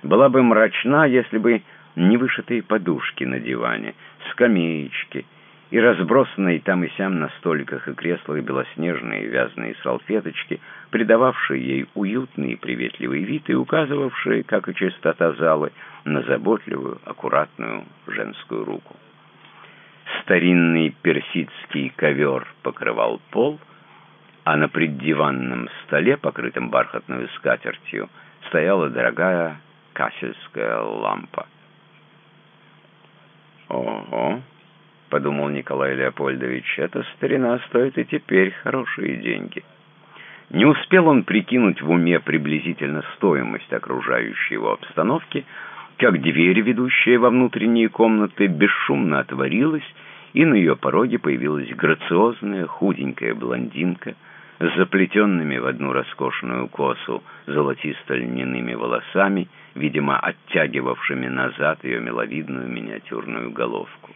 была бы мрачна, если бы не вышитые подушки на диване, скамеечки, и разбросанные там и сям на столиках и креслах белоснежные вязаные салфеточки, придававшие ей уютный и приветливый вид и указывавшие, как и чистота залы, на заботливую, аккуратную женскую руку. Старинный персидский ковер покрывал пол, а на преддиванном столе, покрытом бархатной скатертью, стояла дорогая кассельская лампа. «Ого!» — подумал Николай Леопольдович, — эта старина стоит и теперь хорошие деньги. Не успел он прикинуть в уме приблизительно стоимость окружающей его обстановки, как дверь, ведущая во внутренние комнаты, бесшумно отворилась, и на ее пороге появилась грациозная худенькая блондинка с заплетенными в одну роскошную косу золотисто-льняными волосами, видимо, оттягивавшими назад ее миловидную миниатюрную головку.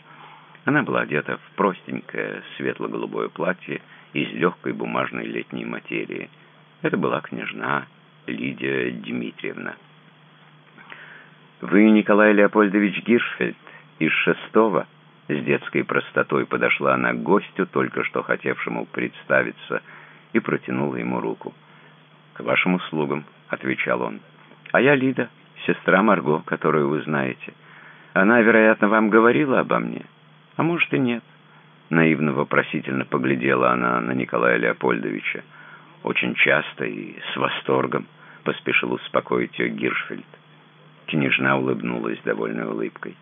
Она была одета в простенькое светло-голубое платье из легкой бумажной летней материи. Это была княжна Лидия Дмитриевна. «Вы Николай Леопольдович Гиршфельд из шестого?» С детской простотой подошла она к гостю, только что хотевшему представиться, и протянула ему руку. «К вашим услугам», — отвечал он. «А я Лида, сестра Марго, которую вы знаете. Она, вероятно, вам говорила обо мне?» А может и нет. Наивно-вопросительно поглядела она на Николая Леопольдовича. Очень часто и с восторгом поспешил успокоить ее Гиршфельд. Княжна улыбнулась довольной улыбкой.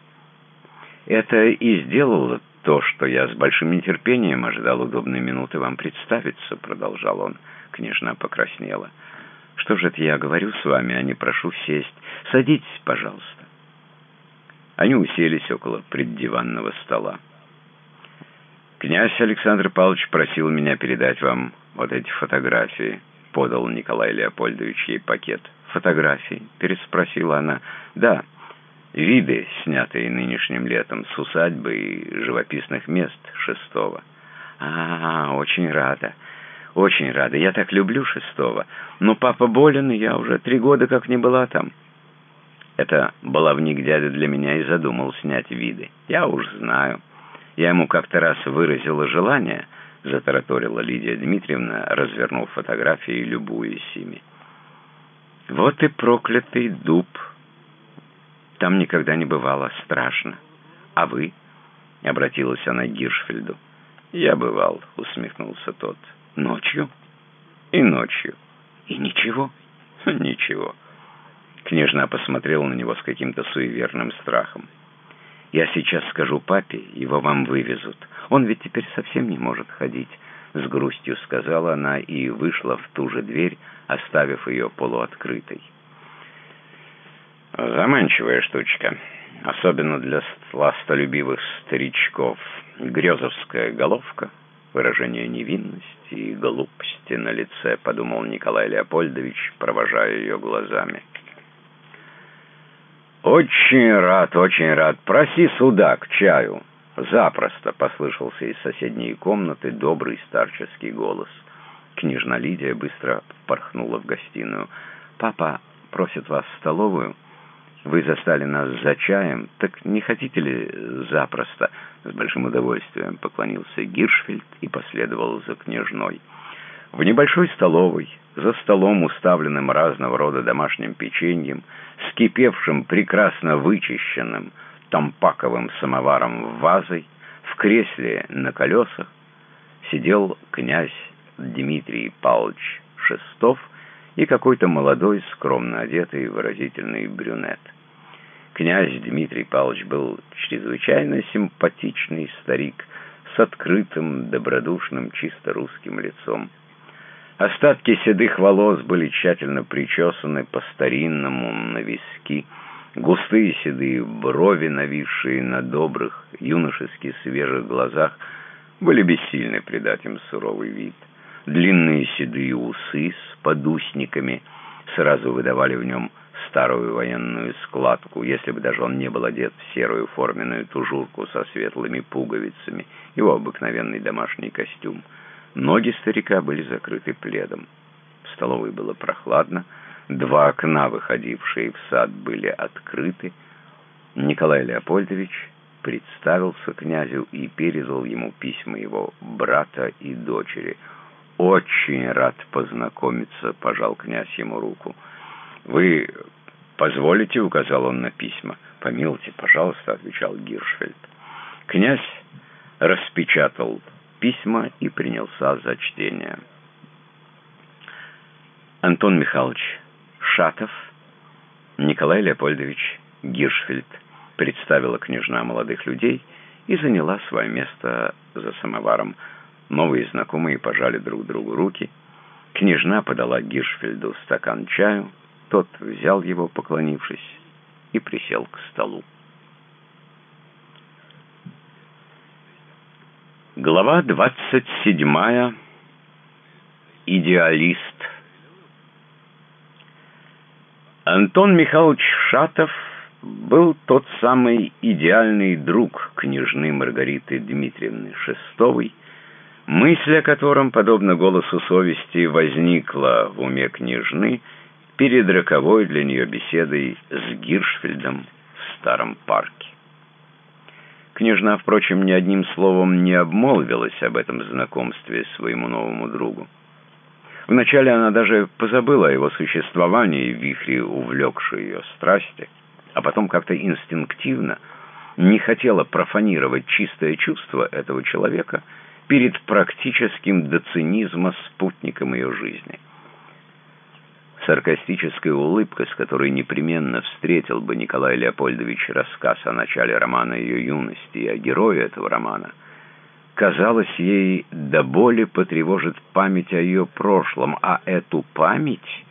«Это и сделало то, что я с большим нетерпением ожидал удобной минуты вам представиться», — продолжал он. Княжна покраснела. «Что же это я говорю с вами, а не прошу сесть? Садитесь, пожалуйста». Они уселись около преддиванного стола. «Князь Александр Павлович просил меня передать вам вот эти фотографии», — подал Николай Леопольдович ей пакет. «Фотографии?» — переспросила она. «Да, виды, снятые нынешним летом с усадьбы и живописных мест шестого». «А, очень рада, очень рада. Я так люблю шестого. Но папа болен, и я уже три года как не была там». Это баловник дядя для меня и задумал снять виды. Я уж знаю. Я ему как-то раз выразила желание затараторила Лидия Дмитриевна, развернув фотографии и любуясь ими. «Вот и проклятый дуб. Там никогда не бывало страшно. А вы?» — обратилась она к Гиршфельду. «Я бывал», — усмехнулся тот. «Ночью?» «И ночью». «И ничего?» [LAUGHS] «Ничего». Княжна посмотрела на него с каким-то суеверным страхом. «Я сейчас скажу папе, его вам вывезут. Он ведь теперь совсем не может ходить», — с грустью сказала она и вышла в ту же дверь, оставив ее полуоткрытой. «Заманчивая штучка, особенно для сластолюбивых старичков. Грезовская головка, выражение невинности и глупости на лице», — подумал Николай Леопольдович, провожая ее глазами. «Очень рад, очень рад. Проси сюда, к чаю». «Запросто!» — послышался из соседней комнаты добрый старческий голос. Княжна Лидия быстро порхнула в гостиную. «Папа просит вас в столовую. Вы застали нас за чаем. Так не хотите ли запросто?» С большим удовольствием поклонился Гиршфельд и последовал за княжной. В небольшой столовой, за столом, уставленным разного рода домашним печеньем, с кипевшим, прекрасно вычищенным тампаковым самоваром вазой, в кресле на колесах, сидел князь Дмитрий Павлович Шестов и какой-то молодой, скромно одетый выразительный брюнет. Князь Дмитрий Павлович был чрезвычайно симпатичный старик с открытым, добродушным, чисто русским лицом. Остатки седых волос были тщательно причесаны по-старинному на виски, густые седые брови, нависшие на добрых, юношески свежих глазах, были бессильны придать им суровый вид. Длинные седые усы с подусниками сразу выдавали в нем старую военную складку, если бы даже он не был одет в серую форменную тужурку со светлыми пуговицами, его обыкновенный домашний костюм. Ноги старика были закрыты пледом. В столовой было прохладно, два окна, выходившие в сад, были открыты. Николай Леопольдович представился князю и передал ему письма его брата и дочери. «Очень рад познакомиться», — пожал князь ему руку. «Вы позволите?» — указал он на письма. «Помилуйте, пожалуйста», — отвечал Гиршфельд. Князь распечатал письма и принялся за чтение. Антон Михайлович Шатов, Николай Леопольдович Гиршфельд представила княжна молодых людей и заняла свое место за самоваром. Новые знакомые пожали друг другу руки. Княжна подала Гиршфельду стакан чаю, тот взял его, поклонившись, и присел к столу. Глава 27. Идеалист. Антон Михайлович Шатов был тот самый идеальный друг княжны Маргариты Дмитриевны Шестовой, мысль о котором, подобно голосу совести, возникла в уме княжны перед роковой для нее беседой с Гиршфельдом в старом парке. Княжна, впрочем, ни одним словом не обмолвилась об этом знакомстве своему новому другу. Вначале она даже позабыла о его существовании, вихре увлекшей ее страсти, а потом как-то инстинктивно не хотела профанировать чистое чувство этого человека перед практическим до цинизма спутником ее жизни. Саркастическая улыбка, с которой непременно встретил бы Николай Леопольдович рассказ о начале романа ее юности и о герое этого романа, казалось ей до боли потревожит память о ее прошлом, а эту память,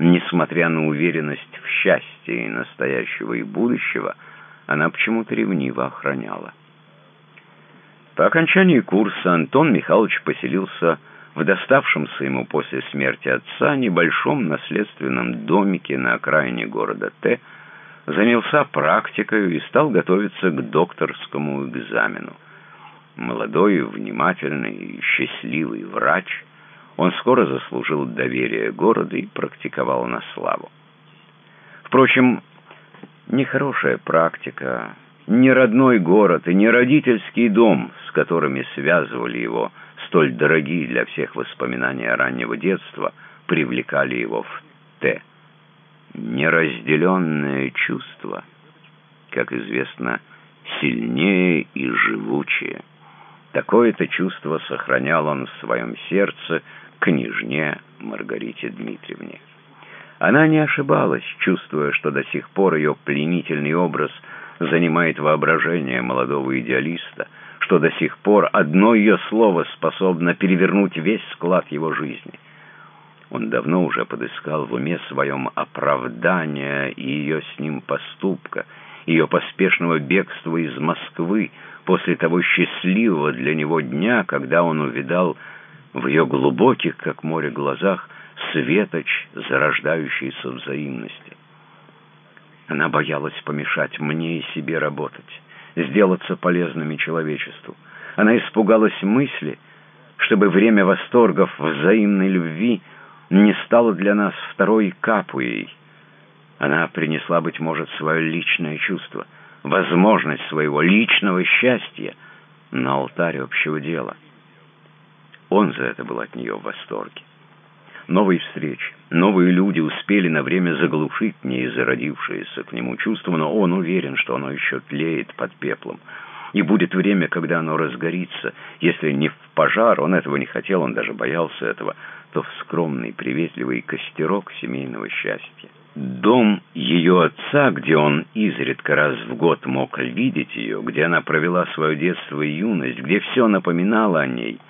несмотря на уверенность в счастье настоящего, и будущего, она почему-то ревниво охраняла. По окончании курса Антон Михайлович поселился в доставшемся ему после смерти отца небольшом наследственном домике на окраине города Т, занялся практикой и стал готовиться к докторскому экзамену. Молодой, внимательный и счастливый врач, он скоро заслужил доверие города и практиковал на славу. Впрочем, нехорошая практика, ни родной город и ни родительский дом, с которыми связывали его столь дорогие для всех воспоминания раннего детства, привлекали его в Т. Неразделенное чувство, как известно, сильнее и живучее. Такое-то чувство сохранял он в своем сердце княжне Маргарите Дмитриевне. Она не ошибалась, чувствуя, что до сих пор ее пленительный образ занимает воображение молодого идеалиста, что до сих пор одно ее слово способно перевернуть весь склад его жизни. Он давно уже подыскал в уме своем оправдание ее с ним поступка, ее поспешного бегства из Москвы после того счастливого для него дня, когда он увидал в ее глубоких, как море, глазах светоч зарождающейся взаимности. Она боялась помешать мне и себе работать, сделаться полезными человечеству. Она испугалась мысли, чтобы время восторгов взаимной любви не стало для нас второй капуей. Она принесла, быть может, свое личное чувство, возможность своего личного счастья на алтарь общего дела. Он за это был от нее в восторге. Новые встречи, новые люди успели на время заглушить не зародившееся к нему чувство, но он уверен, что оно еще тлеет под пеплом. И будет время, когда оно разгорится. Если не в пожар, он этого не хотел, он даже боялся этого, то в скромный, приветливый костерок семейного счастья. Дом ее отца, где он изредка раз в год мог видеть ее, где она провела свое детство и юность, где все напоминало о ней —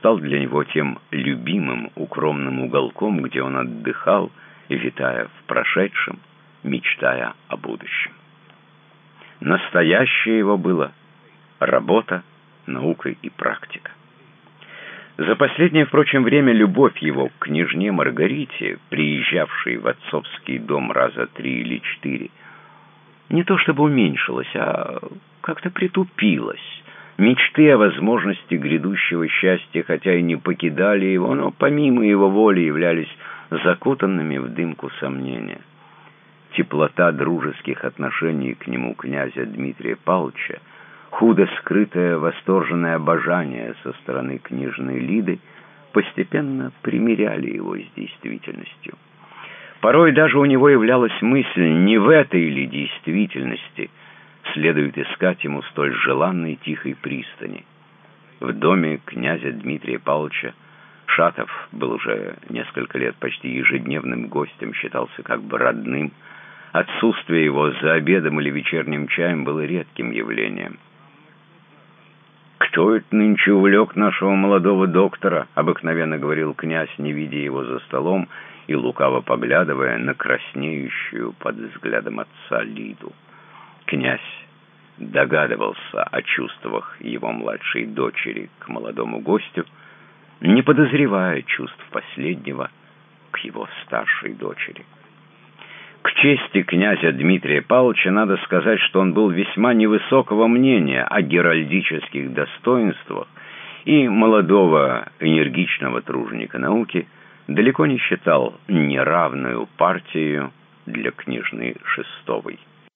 стал для него тем любимым укромным уголком, где он отдыхал, витая в прошедшем, мечтая о будущем. Настоящее его было работа, наука и практика. За последнее, впрочем, время любовь его к княжне Маргарите, приезжавшей в отцовский дом раза три или четыре, не то чтобы уменьшилась, а как-то притупилась, Мечты о возможности грядущего счастья, хотя и не покидали его, но помимо его воли являлись закутанными в дымку сомнения. Теплота дружеских отношений к нему князя Дмитрия Павловича, худо скрытое восторженное обожание со стороны княжны Лиды постепенно примиряли его с действительностью. Порой даже у него являлась мысль, не в этой ли действительности – следует искать ему столь желанной тихой пристани. В доме князя Дмитрия Павловича Шатов был уже несколько лет почти ежедневным гостем, считался как бы родным. Отсутствие его за обедом или вечерним чаем было редким явлением. «Кто это нынче увлек нашего молодого доктора?» — обыкновенно говорил князь, не видя его за столом и лукаво поглядывая на краснеющую под взглядом отца Лиду. Князь догадывался о чувствах его младшей дочери к молодому гостю, не подозревая чувств последнего к его старшей дочери. К чести князя Дмитрия Павловича надо сказать, что он был весьма невысокого мнения о геральдических достоинствах и молодого энергичного труженика науки далеко не считал неравную партию для княжны Шестовой.